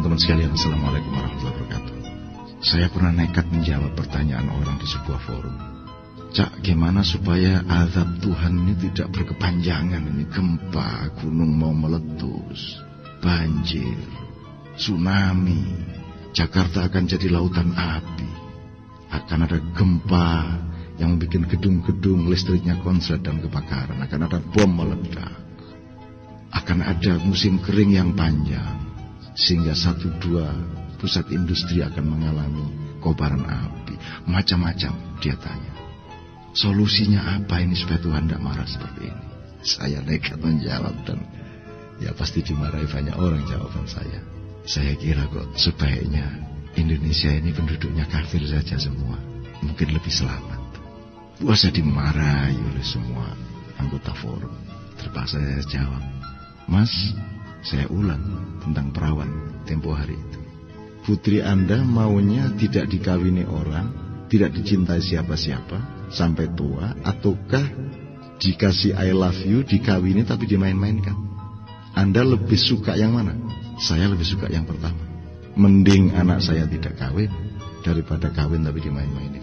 teman-teman sekalian, Assalamualaikum warahmatullahi wabarakatuh. Saya pernah nekat menjawab pertanyaan orang di sebuah forum. Cak, gimana supaya azab Tuhan ini tidak berkepanjangan? Ini gempa, gunung mau meletus, banjir, tsunami, Jakarta akan jadi lautan api, akan ada gempa yang bikin gedung-gedung listriknya konslet dan kebakaran, akan ada bom meledak, akan ada musim kering yang panjang, sehingga satu dua pusat industri akan mengalami kobaran api, macam-macam dia tanya. Solusinya apa ini supaya Tuhan tidak marah seperti ini? Saya nekat menjawab dan ya pasti dimarahi banyak orang jawaban saya. Saya kira kok sebaiknya Indonesia ini penduduknya kafir saja semua. Mungkin lebih selamat. Puasa dimarahi oleh semua anggota forum. Terpaksa saya jawab. Mas, saya ulang tentang itu. Putri Anda maunya tidak dikawini orang, tidak dicintai siapa-siapa, sampai tua ataukah dikasih I love you dikawini tapi dimain-mainkan? Anda lebih suka yang mana? Saya lebih suka yang pertama. Mending anak saya tidak kawin daripada kawin tapi dimain-mainin.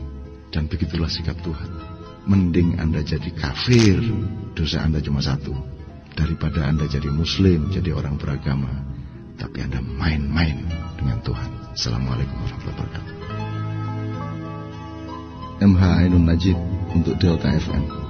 Dan begitulah sikap Tuhan. Mending Anda jadi kafir dosa Anda cuma satu daripada Anda jadi muslim jadi orang beragama tapi Anda main-main dengan Tuhan Assalamualaikum warahmatullahi wabarakatuh MH Ainun Najib untuk Delta FM.